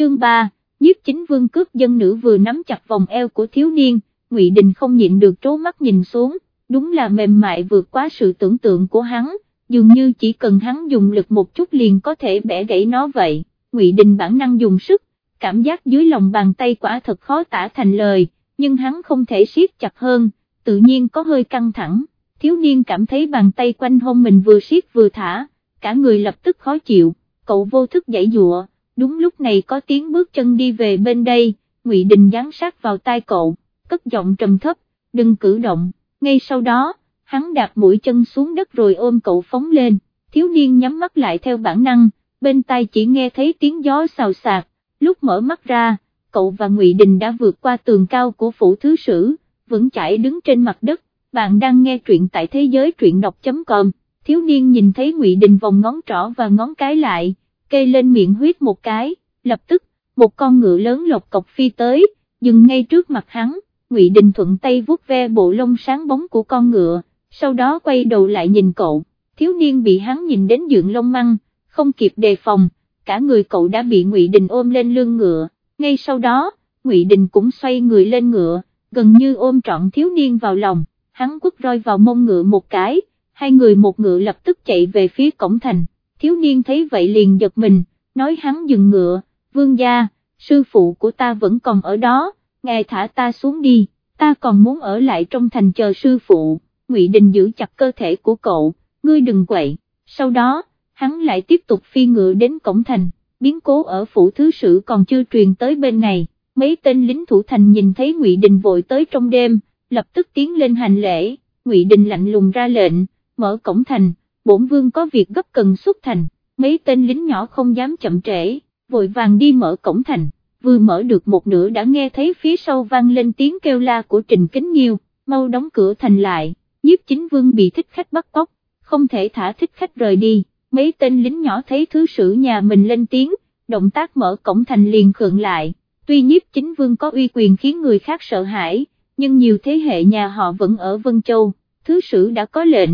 chương 3, nhiếp chính vương cướp dân nữ vừa nắm chặt vòng eo của thiếu niên, Ngụy Đình không nhịn được trố mắt nhìn xuống, đúng là mềm mại vượt quá sự tưởng tượng của hắn, dường như chỉ cần hắn dùng lực một chút liền có thể bẻ gãy nó vậy, Ngụy Đình bản năng dùng sức, cảm giác dưới lòng bàn tay quả thật khó tả thành lời, nhưng hắn không thể siết chặt hơn, tự nhiên có hơi căng thẳng, thiếu niên cảm thấy bàn tay quanh hông mình vừa siết vừa thả, cả người lập tức khó chịu, cậu vô thức giãy dụa, đúng lúc này có tiếng bước chân đi về bên đây, Ngụy Đình giáng sát vào tai cậu, cất giọng trầm thấp, đừng cử động, ngay sau đó, hắn đạp mũi chân xuống đất rồi ôm cậu phóng lên, thiếu niên nhắm mắt lại theo bản năng, bên tai chỉ nghe thấy tiếng gió xào xạc, lúc mở mắt ra, cậu và Ngụy Đình đã vượt qua tường cao của phủ thứ sử, vững chãi đứng trên mặt đất, bạn đang nghe truyện tại thế giới truyện đọc.com, thiếu niên nhìn thấy Ngụy Đình vòng ngón trỏ và ngón cái lại, cây lên miệng huyết một cái, lập tức, một con ngựa lớn lộc cọc phi tới, dừng ngay trước mặt hắn, Ngụy Đình thuận tay vuốt ve bộ lông sáng bóng của con ngựa, sau đó quay đầu lại nhìn cậu, thiếu niên bị hắn nhìn đến dựng lông măng, không kịp đề phòng, cả người cậu đã bị Ngụy Đình ôm lên lưng ngựa, ngay sau đó, Ngụy Đình cũng xoay người lên ngựa, gần như ôm trọn thiếu niên vào lòng, hắn quất roi vào mông ngựa một cái, hai người một ngựa lập tức chạy về phía cổng thành, thiếu niên thấy vậy liền giật mình, nói hắn dừng ngựa, vương gia, sư phụ của ta vẫn còn ở đó, ngài thả ta xuống đi, ta còn muốn ở lại trong thành chờ sư phụ, Ngụy Đình giữ chặt cơ thể của cậu, ngươi đừng quậy, sau đó, hắn lại tiếp tục phi ngựa đến cổng thành, biến cố ở phủ thứ sử còn chưa truyền tới bên này, mấy tên lính thủ thành nhìn thấy Ngụy Đình vội tới trong đêm, lập tức tiến lên hành lễ, Ngụy Đình lạnh lùng ra lệnh, mở cổng thành, bổn vương có việc gấp cần xuất thành, mấy tên lính nhỏ không dám chậm trễ, vội vàng đi mở cổng thành, vừa mở được một nửa đã nghe thấy phía sau vang lên tiếng kêu la của Trình Kính Nhiêu, mau đóng cửa thành lại, nhiếp chính vương bị thích khách bắt cóc, không thể thả thích khách rời đi, mấy tên lính nhỏ thấy thứ sử nhà mình lên tiếng, động tác mở cổng thành liền khượng lại, tuy nhiếp chính vương có uy quyền khiến người khác sợ hãi, nhưng nhiều thế hệ nhà họ vẫn ở Vân Châu, thứ sử đã có lệnh,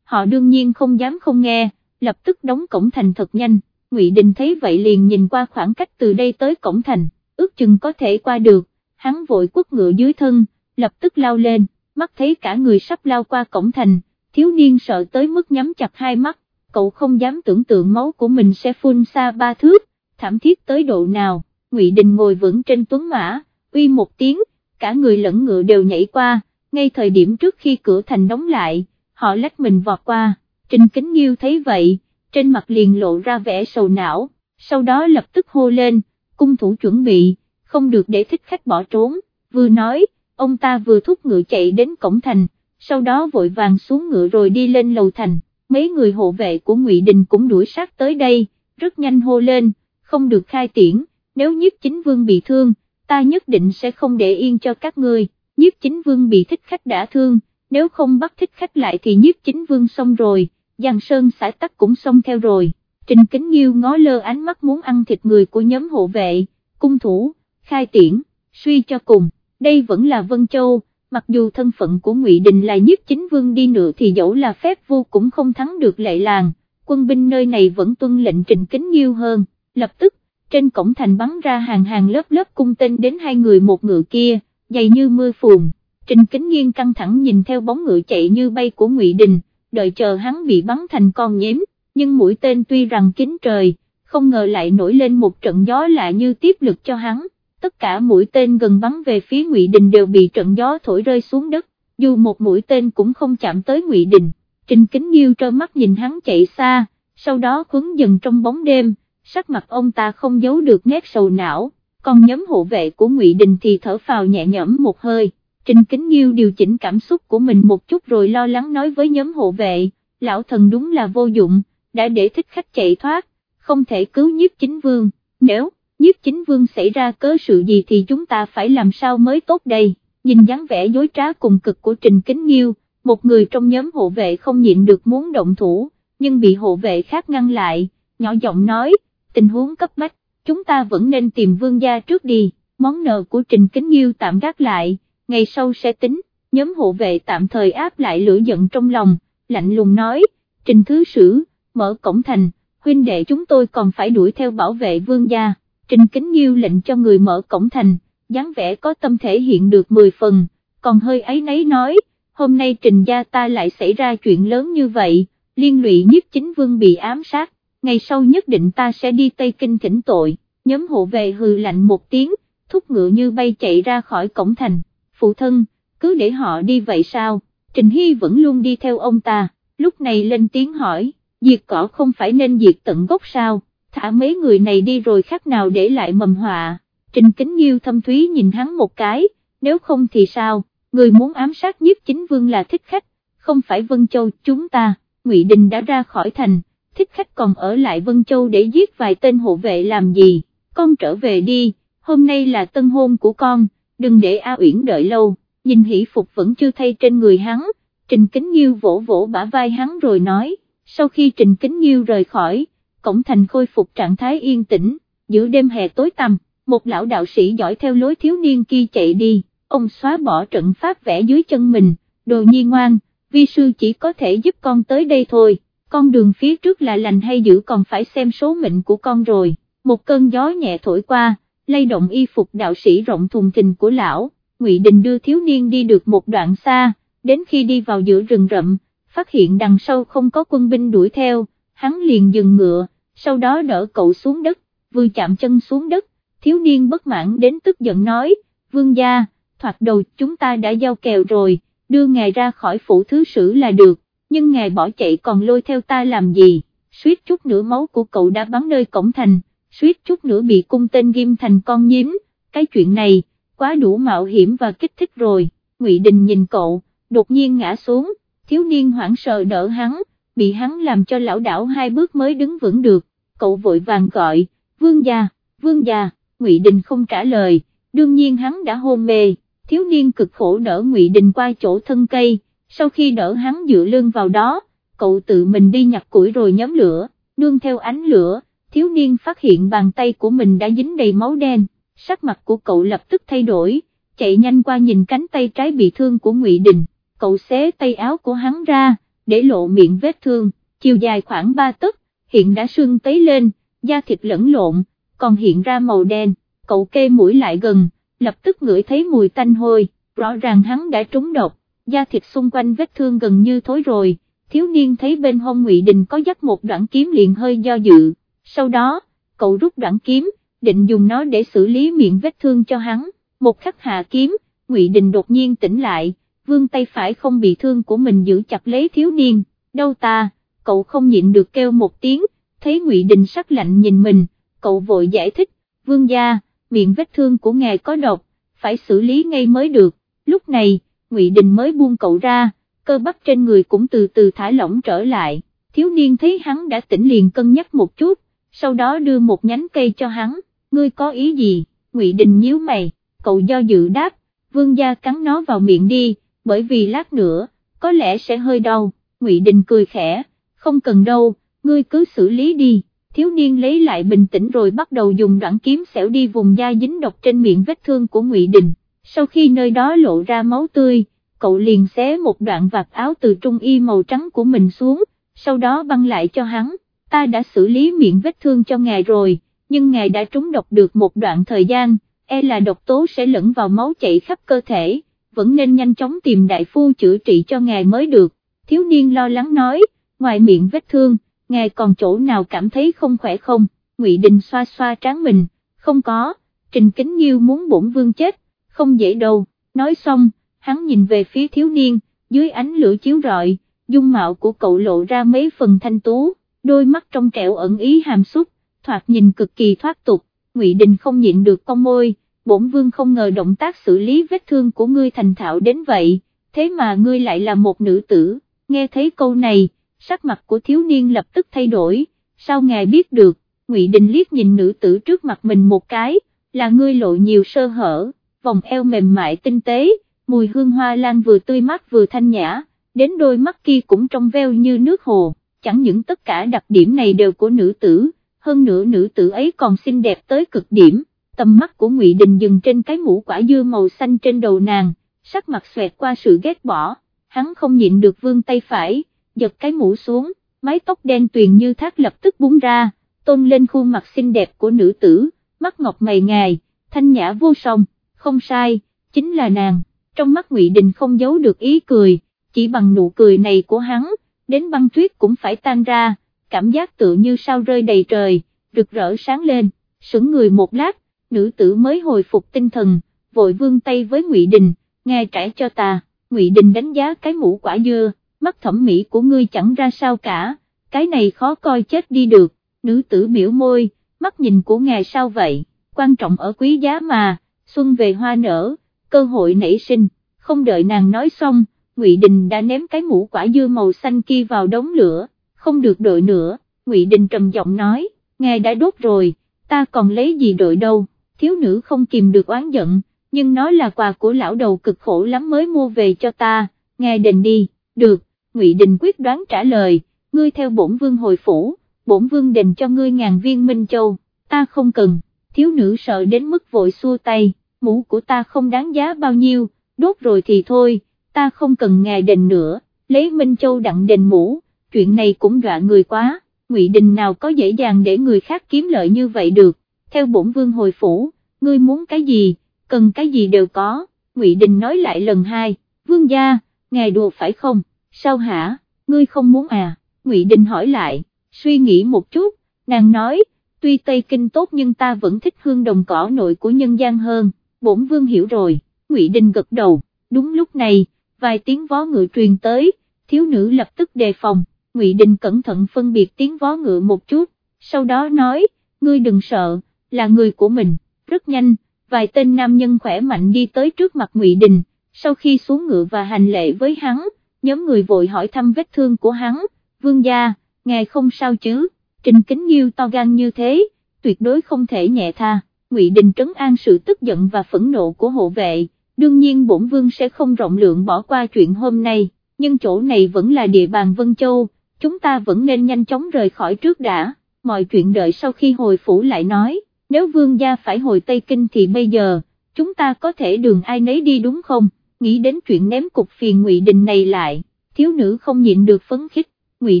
họ đương nhiên không dám không nghe, lập tức đóng cổng thành thật nhanh, Ngụy Đình thấy vậy liền nhìn qua khoảng cách từ đây tới cổng thành, ước chừng có thể qua được, hắn vội quất ngựa dưới thân, lập tức lao lên, mắt thấy cả người sắp lao qua cổng thành, thiếu niên sợ tới mức nhắm chặt hai mắt, cậu không dám tưởng tượng máu của mình sẽ phun xa ba thước, thảm thiết tới độ nào, Ngụy Đình ngồi vững trên tuấn mã, uy một tiếng, cả người lẫn ngựa đều nhảy qua, ngay thời điểm trước khi cửa thành đóng lại, họ lách mình vọt qua, Trình Kính Nghiêu thấy vậy, trên mặt liền lộ ra vẻ sầu não, sau đó lập tức hô lên, cung thủ chuẩn bị, không được để thích khách bỏ trốn, vừa nói, ông ta vừa thúc ngựa chạy đến cổng thành, sau đó vội vàng xuống ngựa rồi đi lên lầu thành, mấy người hộ vệ của Ngụy Đình cũng đuổi sát tới đây, rất nhanh hô lên, không được khai tiễn, nếu nhiếp chính vương bị thương, ta nhất định sẽ không để yên cho các ngươi, nhiếp chính vương bị thích khách đã thương, nếu không bắt thích khách lại thì nhiếp chính vương xong rồi, Giang Sơn xã tắc cũng xong theo rồi, Trình Kính Nghiêu ngó lơ ánh mắt muốn ăn thịt người của nhóm hộ vệ, cung thủ, khai tiễn, suy cho cùng, đây vẫn là Vân Châu, mặc dù thân phận của Ngụy Đình là nhiếp chính vương đi nữa thì dẫu là phép vô cũng không thắng được lệ làng, quân binh nơi này vẫn tuân lệnh Trình Kính Nghiêu hơn, lập tức, trên cổng thành bắn ra hàng hàng lớp lớp cung tên đến hai người một ngựa kia, dày như mưa phùn. Trình Kính Nghiên căng thẳng nhìn theo bóng ngựa chạy như bay của Ngụy Đình, đợi chờ hắn bị bắn thành con nhím, nhưng mũi tên tuy rằng kín trời, không ngờ lại nổi lên một trận gió lạ như tiếp lực cho hắn, tất cả mũi tên gần bắn về phía Ngụy Đình đều bị trận gió thổi rơi xuống đất, dù một mũi tên cũng không chạm tới Ngụy Đình, Trình Kính Nghiêu trơ mắt nhìn hắn chạy xa, sau đó khuấn dần trong bóng đêm, sắc mặt ông ta không giấu được nét sầu não, còn nhóm hộ vệ của Ngụy Đình thì thở phào nhẹ nhõm một hơi. Trình Kính Nghiêu điều chỉnh cảm xúc của mình một chút rồi lo lắng nói với nhóm hộ vệ, lão thần đúng là vô dụng, đã để thích khách chạy thoát, không thể cứu nhiếp chính vương, nếu, nhiếp chính vương xảy ra cớ sự gì thì chúng ta phải làm sao mới tốt đây, nhìn dáng vẻ dối trá cùng cực của Trình Kính Nghiêu, một người trong nhóm hộ vệ không nhịn được muốn động thủ, nhưng bị hộ vệ khác ngăn lại, nhỏ giọng nói, tình huống cấp bách, chúng ta vẫn nên tìm vương gia trước đi, món nợ của Trình Kính Nghiêu tạm gác lại ngày sau sẽ tính, nhóm hộ vệ tạm thời áp lại lửa giận trong lòng, lạnh lùng nói, trình thứ sử, mở cổng thành, huynh đệ chúng tôi còn phải đuổi theo bảo vệ vương gia, Trình Kính Nhiêu lệnh cho người mở cổng thành, dáng vẻ có tâm thể hiện được 10 phần, còn hơi ấy nấy nói, hôm nay Trình gia ta lại xảy ra chuyện lớn như vậy, liên lụy nhiếp chính vương bị ám sát, ngày sau nhất định ta sẽ đi Tây Kinh thỉnh tội, nhóm hộ vệ hừ lạnh một tiếng, thúc ngựa như bay chạy ra khỏi cổng thành, phụ thân, cứ để họ đi vậy sao, Trình Hy vẫn luôn đi theo ông ta, lúc này lên tiếng hỏi, diệt cỏ không phải nên diệt tận gốc sao, thả mấy người này đi rồi khác nào để lại mầm họa, Trình Kính Nhiêu thâm thúy nhìn hắn một cái, nếu không thì sao, người muốn ám sát nhiếp chính vương là thích khách, không phải Vân Châu chúng ta, Ngụy Đình đã ra khỏi thành, thích khách còn ở lại Vân Châu để giết vài tên hộ vệ làm gì, con trở về đi, hôm nay là tân hôn của con, đừng để A Uyển đợi lâu, nhìn hỷ phục vẫn chưa thay trên người hắn, Trình Kính Nhiêu vỗ vỗ bả vai hắn rồi nói, sau khi Trình Kính Nhiêu rời khỏi, cổng thành khôi phục trạng thái yên tĩnh, giữa đêm hè tối tăm, một lão đạo sĩ giỏi theo lối thiếu niên kia chạy đi, ông xóa bỏ trận pháp vẽ dưới chân mình, đồ nhi ngoan, vi sư chỉ có thể giúp con tới đây thôi, con đường phía trước là lành hay dữ còn phải xem số mệnh của con rồi, một cơn gió nhẹ thổi qua, lay động y phục đạo sĩ rộng thùng thình của lão, Ngụy Đình đưa thiếu niên đi được một đoạn xa, đến khi đi vào giữa rừng rậm, phát hiện đằng sau không có quân binh đuổi theo, hắn liền dừng ngựa, sau đó đỡ cậu xuống đất, vừa chạm chân xuống đất, thiếu niên bất mãn đến tức giận nói, vương gia, thoạt đầu chúng ta đã giao kèo rồi, đưa ngài ra khỏi phủ thứ sử là được, nhưng ngài bỏ chạy còn lôi theo ta làm gì, suýt chút nữa máu của cậu đã bắn nơi cổng thành, suýt chút nữa bị cung tên ghim thành con nhím, cái chuyện này, quá đủ mạo hiểm và kích thích rồi, Ngụy Đình nhìn cậu, đột nhiên ngã xuống, thiếu niên hoảng sợ đỡ hắn, bị hắn làm cho lão đảo hai bước mới đứng vững được, cậu vội vàng gọi, vương gia, vương gia, Ngụy Đình không trả lời, đương nhiên hắn đã hôn mê, thiếu niên cực khổ đỡ Ngụy Đình qua chỗ thân cây, sau khi đỡ hắn dựa lưng vào đó, cậu tự mình đi nhặt củi rồi nhóm lửa, nương theo ánh lửa, thiếu niên phát hiện bàn tay của mình đã dính đầy máu đen, sắc mặt của cậu lập tức thay đổi, chạy nhanh qua nhìn cánh tay trái bị thương của Ngụy Đình, cậu xé tay áo của hắn ra, để lộ miệng vết thương, chiều dài khoảng 3 tấc, hiện đã sưng tấy lên, da thịt lẫn lộn, còn hiện ra màu đen, cậu kê mũi lại gần, lập tức ngửi thấy mùi tanh hôi, rõ ràng hắn đã trúng độc, da thịt xung quanh vết thương gần như thối rồi, thiếu niên thấy bên hông Ngụy Đình có dắt một đoạn kiếm liền hơi do dự, sau đó, cậu rút đoạn kiếm, định dùng nó để xử lý miệng vết thương cho hắn, một khắc hạ kiếm, Ngụy Đình đột nhiên tỉnh lại, vương tay phải không bị thương của mình giữ chặt lấy thiếu niên, đâu ta, cậu không nhịn được kêu một tiếng, thấy Ngụy Đình sắc lạnh nhìn mình, cậu vội giải thích, vương gia, miệng vết thương của ngài có độc, phải xử lý ngay mới được, lúc này, Ngụy Đình mới buông cậu ra, cơ bắp trên người cũng từ từ thả lỏng trở lại, thiếu niên thấy hắn đã tỉnh liền cân nhắc một chút, sau đó đưa một nhánh cây cho hắn, ngươi có ý gì, Ngụy Đình nhíu mày, cậu do dự đáp, vương gia cắn nó vào miệng đi, bởi vì lát nữa, có lẽ sẽ hơi đau, Ngụy Đình cười khẽ, không cần đâu, ngươi cứ xử lý đi, thiếu niên lấy lại bình tĩnh rồi bắt đầu dùng đoạn kiếm xẻo đi vùng da dính độc trên miệng vết thương của Ngụy Đình, sau khi nơi đó lộ ra máu tươi, cậu liền xé một đoạn vạt áo từ trung y màu trắng của mình xuống, sau đó băng lại cho hắn, ta đã xử lý miệng vết thương cho ngài rồi, nhưng ngài đã trúng độc được một đoạn thời gian, e là độc tố sẽ lẫn vào máu chảy khắp cơ thể, vẫn nên nhanh chóng tìm đại phu chữa trị cho ngài mới được, thiếu niên lo lắng nói, ngoài miệng vết thương, ngài còn chỗ nào cảm thấy không khỏe không, Ngụy Đình xoa xoa trán mình, không có, Trình Kính Nhiêu muốn bổn vương chết, không dễ đâu, nói xong, hắn nhìn về phía thiếu niên, dưới ánh lửa chiếu rọi, dung mạo của cậu lộ ra mấy phần thanh tú, đôi mắt trong trẻo ẩn ý hàm xúc, thoạt nhìn cực kỳ thoát tục, Ngụy Đình không nhịn được cong môi, bổn vương không ngờ động tác xử lý vết thương của ngươi thành thạo đến vậy, thế mà ngươi lại là một nữ tử, nghe thấy câu này, sắc mặt của thiếu niên lập tức thay đổi, sao ngài biết được, Ngụy Đình liếc nhìn nữ tử trước mặt mình một cái, là ngươi lộ nhiều sơ hở, vòng eo mềm mại tinh tế, mùi hương hoa lan vừa tươi mát vừa thanh nhã, đến đôi mắt kia cũng trong veo như nước hồ, chẳng những tất cả đặc điểm này đều của nữ tử, hơn nữa nữ tử ấy còn xinh đẹp tới cực điểm, tầm mắt của Ngụy Đình dừng trên cái mũ quả dưa màu xanh trên đầu nàng, sắc mặt xoẹt qua sự ghét bỏ, hắn không nhịn được vương tay phải, giật cái mũ xuống, mái tóc đen tuyền như thác lập tức búng ra, tôn lên khuôn mặt xinh đẹp của nữ tử, mắt ngọc mày ngài, thanh nhã vô song, không sai, chính là nàng, trong mắt Ngụy Đình không giấu được ý cười, chỉ bằng nụ cười này của hắn, đến băng tuyết cũng phải tan ra, cảm giác tự như sao rơi đầy trời, rực rỡ sáng lên, sững người một lát, nữ tử mới hồi phục tinh thần, vội vương tay với Ngụy Đình, nghe trải cho ta, Ngụy Đình đánh giá cái mũ quả dưa, mắt thẩm mỹ của ngươi chẳng ra sao cả, cái này khó coi chết đi được, nữ tử biểu môi, mắt nhìn của ngài sao vậy, quan trọng ở quý giá mà, xuân về hoa nở, cơ hội nảy sinh, không đợi nàng nói xong, Ngụy Đình đã ném cái mũ quả dưa màu xanh kia vào đống lửa, không được đợi nữa, Ngụy Đình trầm giọng nói, ngài đã đốt rồi, ta còn lấy gì đợi đâu, thiếu nữ không kìm được oán giận, nhưng nói là quà của lão đầu cực khổ lắm mới mua về cho ta, ngài đền đi, được, Ngụy Đình quyết đoán trả lời, ngươi theo bổn vương hồi phủ, bổn vương đền cho ngươi ngàn viên Minh Châu, ta không cần, thiếu nữ sợ đến mức vội xua tay, mũ của ta không đáng giá bao nhiêu, đốt rồi thì thôi, ta không cần ngài đền nữa, lấy Minh Châu đặng đền mũ, chuyện này cũng dọa người quá, Ngụy Đình nào có dễ dàng để người khác kiếm lợi như vậy được, theo bổn vương hồi phủ, ngươi muốn cái gì, cần cái gì đều có, Ngụy Đình nói lại lần hai, vương gia, ngài đùa phải không, sao hả, ngươi không muốn à, Ngụy Đình hỏi lại, suy nghĩ một chút, nàng nói, tuy Tây Kinh tốt nhưng ta vẫn thích hương đồng cỏ nội của nhân gian hơn, bổn vương hiểu rồi, Ngụy Đình gật đầu, đúng lúc này, vài tiếng vó ngựa truyền tới, thiếu nữ lập tức đề phòng, Ngụy Đình cẩn thận phân biệt tiếng vó ngựa một chút, sau đó nói, ngươi đừng sợ, là người của mình, rất nhanh, vài tên nam nhân khỏe mạnh đi tới trước mặt Ngụy Đình, sau khi xuống ngựa và hành lễ với hắn, nhóm người vội hỏi thăm vết thương của hắn, vương gia, ngài không sao chứ, trình kính yêu to gan như thế, tuyệt đối không thể nhẹ tha, Ngụy Đình trấn an sự tức giận và phẫn nộ của hộ vệ, đương nhiên bổn vương sẽ không rộng lượng bỏ qua chuyện hôm nay, nhưng chỗ này vẫn là địa bàn Vân Châu, chúng ta vẫn nên nhanh chóng rời khỏi trước đã, mọi chuyện đợi sau khi hồi phủ lại nói, nếu vương gia phải hồi Tây Kinh thì bây giờ, chúng ta có thể đường ai nấy đi đúng không, nghĩ đến chuyện ném cục phiền Ngụy Đình này lại, thiếu nữ không nhịn được phấn khích, Ngụy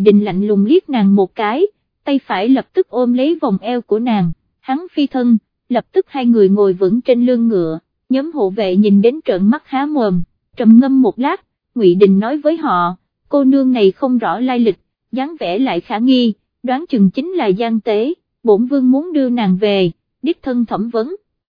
Đình lạnh lùng liếc nàng một cái, tay phải lập tức ôm lấy vòng eo của nàng, hắn phi thân, lập tức hai người ngồi vững trên lưng ngựa, nhóm hộ vệ nhìn đến trợn mắt há mồm, trầm ngâm một lát, Ngụy Đình nói với họ, cô nương này không rõ lai lịch, dáng vẻ lại khả nghi, đoán chừng chính là gian tế, bổn vương muốn đưa nàng về, đích thân thẩm vấn,